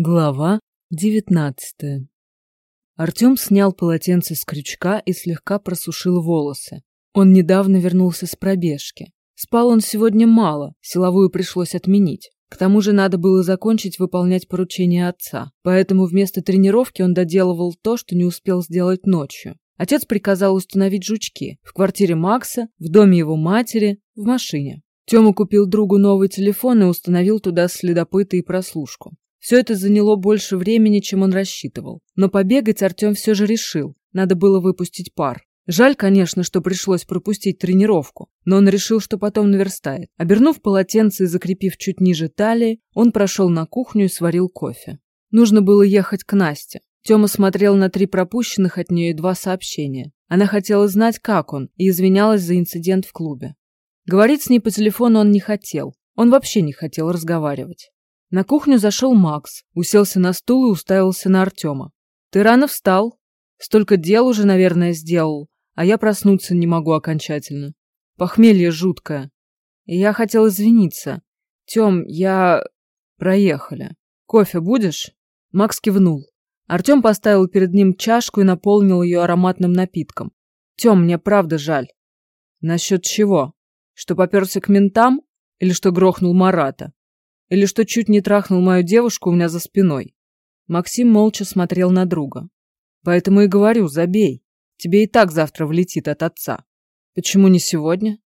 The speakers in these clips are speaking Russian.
Глава девятнадцатая Артем снял полотенце с крючка и слегка просушил волосы. Он недавно вернулся с пробежки. Спал он сегодня мало, силовую пришлось отменить. К тому же надо было закончить выполнять поручения отца, поэтому вместо тренировки он доделывал то, что не успел сделать ночью. Отец приказал установить жучки в квартире Макса, в доме его матери, в машине. Тёма купил другу новый телефон и установил туда следопыты и прослушку. Все это заняло больше времени, чем он рассчитывал. Но побегать Артем все же решил. Надо было выпустить пар. Жаль, конечно, что пришлось пропустить тренировку, но он решил, что потом наверстает. Обернув полотенце и закрепив чуть ниже талии, он прошел на кухню и сварил кофе. Нужно было ехать к Насте. Тёма смотрел на три пропущенных от нее и два сообщения. Она хотела знать, как он, и извинялась за инцидент в клубе. Говорить с ней по телефону он не хотел. Он вообще не хотел разговаривать. На кухню зашел Макс, уселся на стул и уставился на Артема. «Ты рано встал. Столько дел уже, наверное, сделал, а я проснуться не могу окончательно. Похмелье жуткое. И я хотел извиниться. Тем, я... Проехали. Кофе будешь?» Макс кивнул. Артем поставил перед ним чашку и наполнил ее ароматным напитком. «Тем, мне правда жаль». «Насчет чего? Что поперся к ментам? Или что грохнул Марата?» Или что чуть не трахнул мою девушку у меня за спиной. Максим молча смотрел на друга. Поэтому и говорю, забей. Тебе и так завтра влетит от отца. Почему не сегодня?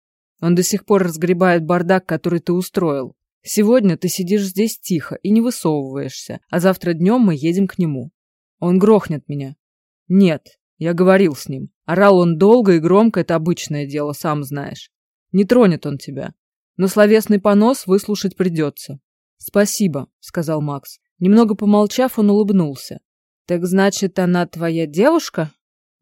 Он до сих пор разгребает бардак, который ты устроил. Сегодня ты сидишь здесь тихо и не высовываешься, а завтра днем мы едем к нему. Он грохнет меня. Нет, я говорил с ним. Орал он долго и громко, это обычное дело, сам знаешь. Не тронет он тебя. Но словесный понос выслушать придется. «Спасибо», — сказал Макс. Немного помолчав, он улыбнулся. «Так значит, она твоя девушка?»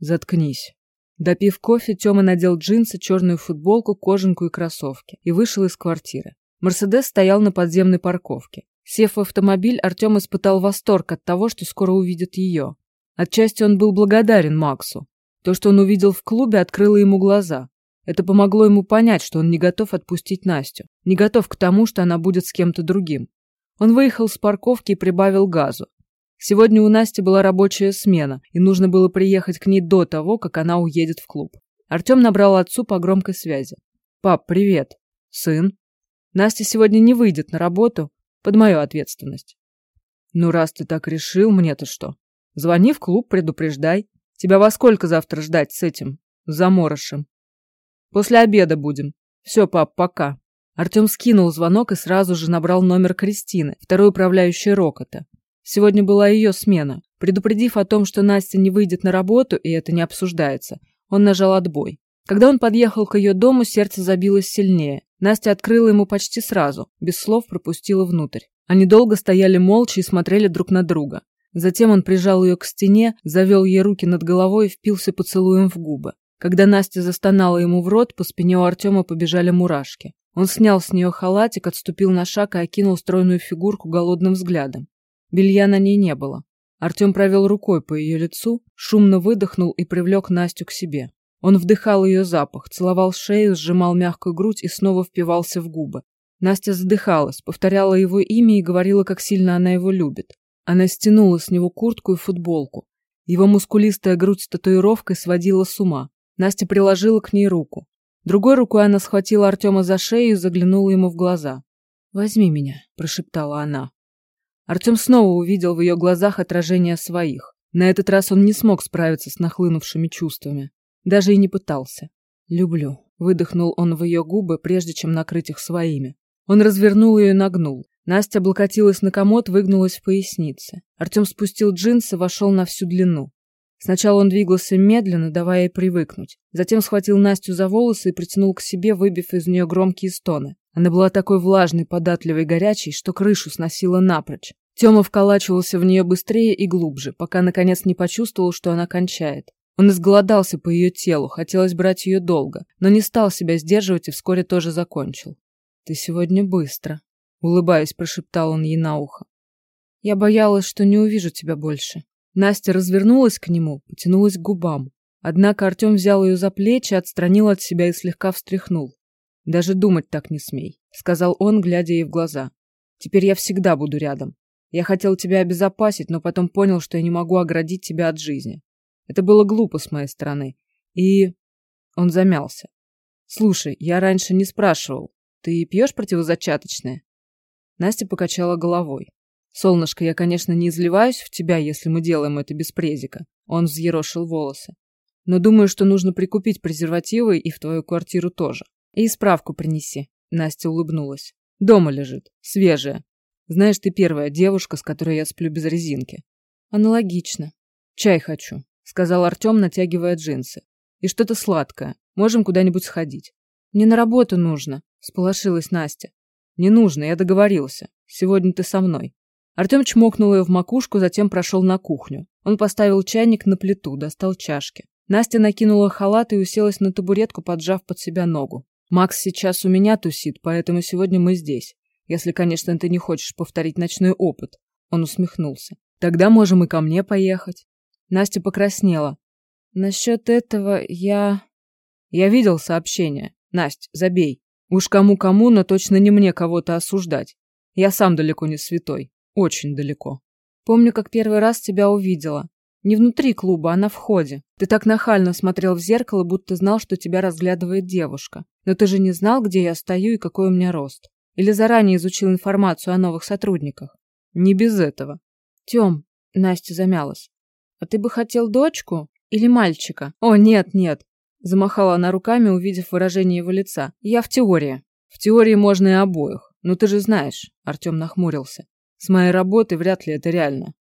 «Заткнись». Допив кофе, Тёма надел джинсы, черную футболку, кожанку и кроссовки и вышел из квартиры. Мерседес стоял на подземной парковке. Сев в автомобиль, Артем испытал восторг от того, что скоро увидит ее. Отчасти он был благодарен Максу. То, что он увидел в клубе, открыло ему глаза. Это помогло ему понять, что он не готов отпустить Настю, не готов к тому, что она будет с кем-то другим. Он выехал с парковки и прибавил газу. Сегодня у Насти была рабочая смена, и нужно было приехать к ней до того, как она уедет в клуб. Артем набрал отцу по громкой связи. «Пап, привет. Сын? Настя сегодня не выйдет на работу под мою ответственность». «Ну, раз ты так решил, мне-то что? Звони в клуб, предупреждай. Тебя во сколько завтра ждать с этим заморышем?» После обеда будем. Все, пап, пока. Артем скинул звонок и сразу же набрал номер Кристины, второй управляющей Рокота. Сегодня была ее смена. Предупредив о том, что Настя не выйдет на работу, и это не обсуждается, он нажал отбой. Когда он подъехал к ее дому, сердце забилось сильнее. Настя открыла ему почти сразу, без слов пропустила внутрь. Они долго стояли молча и смотрели друг на друга. Затем он прижал ее к стене, завел ей руки над головой и впился поцелуем в губы. Когда Настя застонала ему в рот, по спине у Артема побежали мурашки. Он снял с нее халатик, отступил на шаг и окинул стройную фигурку голодным взглядом. Белья на ней не было. Артем провел рукой по ее лицу, шумно выдохнул и привлек Настю к себе. Он вдыхал ее запах, целовал шею, сжимал мягкую грудь и снова впивался в губы. Настя задыхалась, повторяла его имя и говорила, как сильно она его любит. Она стянула с него куртку и футболку. Его мускулистая грудь с татуировкой сводила с ума. Настя приложила к ней руку. Другой рукой она схватила Артема за шею и заглянула ему в глаза. «Возьми меня», – прошептала она. Артем снова увидел в ее глазах отражение своих. На этот раз он не смог справиться с нахлынувшими чувствами. Даже и не пытался. «Люблю», – выдохнул он в ее губы, прежде чем накрыть их своими. Он развернул ее и нагнул. Настя облокотилась на комод, выгнулась в пояснице. Артем спустил джинсы, вошел на всю длину. Сначала он двигался медленно, давая ей привыкнуть. Затем схватил Настю за волосы и притянул к себе, выбив из нее громкие стоны. Она была такой влажной, податливой, горячей, что крышу сносила напрочь. Тёма вколачивался в нее быстрее и глубже, пока наконец не почувствовал, что она кончает. Он изголодался по ее телу, хотелось брать ее долго, но не стал себя сдерживать и вскоре тоже закончил. «Ты сегодня быстро», — улыбаясь, прошептал он ей на ухо. «Я боялась, что не увижу тебя больше», Настя развернулась к нему, потянулась к губам. Однако Артем взял ее за плечи, отстранил от себя и слегка встряхнул. «Даже думать так не смей», — сказал он, глядя ей в глаза. «Теперь я всегда буду рядом. Я хотел тебя обезопасить, но потом понял, что я не могу оградить тебя от жизни. Это было глупо с моей стороны. И... Он замялся. Слушай, я раньше не спрашивал. Ты пьешь противозачаточное? Настя покачала головой. Солнышко, я, конечно, не изливаюсь в тебя, если мы делаем это без презика. Он взъерошил волосы. Но думаю, что нужно прикупить презервативы и в твою квартиру тоже. И справку принеси. Настя улыбнулась. Дома лежит. Свежая. Знаешь, ты первая девушка, с которой я сплю без резинки. Аналогично. Чай хочу, сказал Артем, натягивая джинсы. И что-то сладкое. Можем куда-нибудь сходить. Мне на работу нужно, сполошилась Настя. Не нужно, я договорился. Сегодня ты со мной. Артем чмокнул ее в макушку, затем прошел на кухню. Он поставил чайник на плиту, достал чашки. Настя накинула халат и уселась на табуретку, поджав под себя ногу. Макс сейчас у меня тусит, поэтому сегодня мы здесь. Если, конечно, ты не хочешь повторить ночной опыт. Он усмехнулся. Тогда можем и ко мне поехать. Настя покраснела. Насчет этого я... Я видел сообщение. Насть, забей. Уж кому-кому, но точно не мне кого-то осуждать. Я сам далеко не святой. Очень далеко. Помню, как первый раз тебя увидела. Не внутри клуба, а на входе. Ты так нахально смотрел в зеркало, будто знал, что тебя разглядывает девушка. Но ты же не знал, где я стою и какой у меня рост. Или заранее изучил информацию о новых сотрудниках. Не без этого. Тём, Настя замялась. А ты бы хотел дочку или мальчика? О, нет, нет. Замахала она руками, увидев выражение его лица. Я в теории. В теории можно и обоих. Но ты же знаешь, Артем нахмурился. С моей работы вряд ли это реально.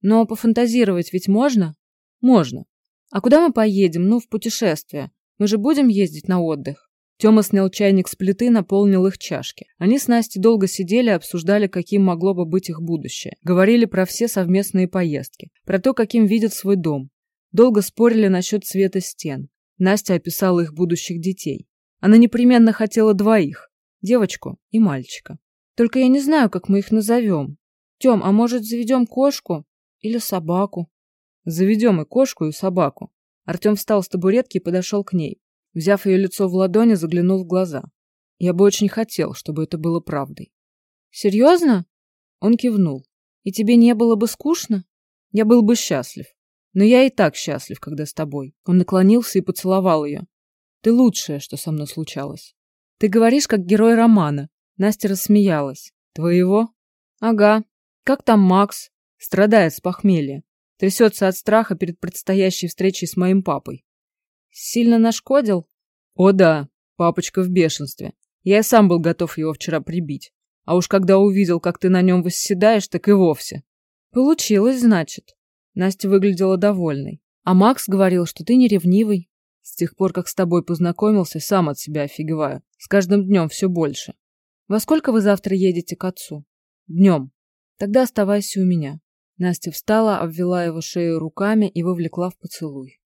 Но пофантазировать ведь можно? Можно. А куда мы поедем? Ну, в путешествие. Мы же будем ездить на отдых. Тёма снял чайник с плиты, наполнил их чашки. Они с Настей долго сидели и обсуждали, каким могло бы быть их будущее. Говорили про все совместные поездки, про то, каким видят свой дом. Долго спорили насчет цвета стен. Настя описала их будущих детей. Она непременно хотела двоих – девочку и мальчика. Только я не знаю, как мы их назовем. Тём, а может, заведем кошку или собаку? Заведем и кошку, и собаку. Артем встал с табуретки и подошел к ней. Взяв ее лицо в ладони, заглянул в глаза. Я бы очень хотел, чтобы это было правдой. Серьезно? Он кивнул. И тебе не было бы скучно? Я был бы счастлив. Но я и так счастлив, когда с тобой. Он наклонился и поцеловал ее. Ты лучшее, что со мной случалось. Ты говоришь, как герой романа. Настя рассмеялась. Твоего? Ага. Как там Макс? Страдает с похмелья. Трясется от страха перед предстоящей встречей с моим папой. Сильно нашкодил? О да, папочка в бешенстве. Я и сам был готов его вчера прибить. А уж когда увидел, как ты на нем восседаешь, так и вовсе. Получилось, значит. Настя выглядела довольной. А Макс говорил, что ты не ревнивый. С тех пор, как с тобой познакомился, сам от себя офигеваю. С каждым днем все больше. Во сколько вы завтра едете к отцу? Днем. Тогда оставайся у меня. Настя встала, обвела его шею руками и вовлекла в поцелуй.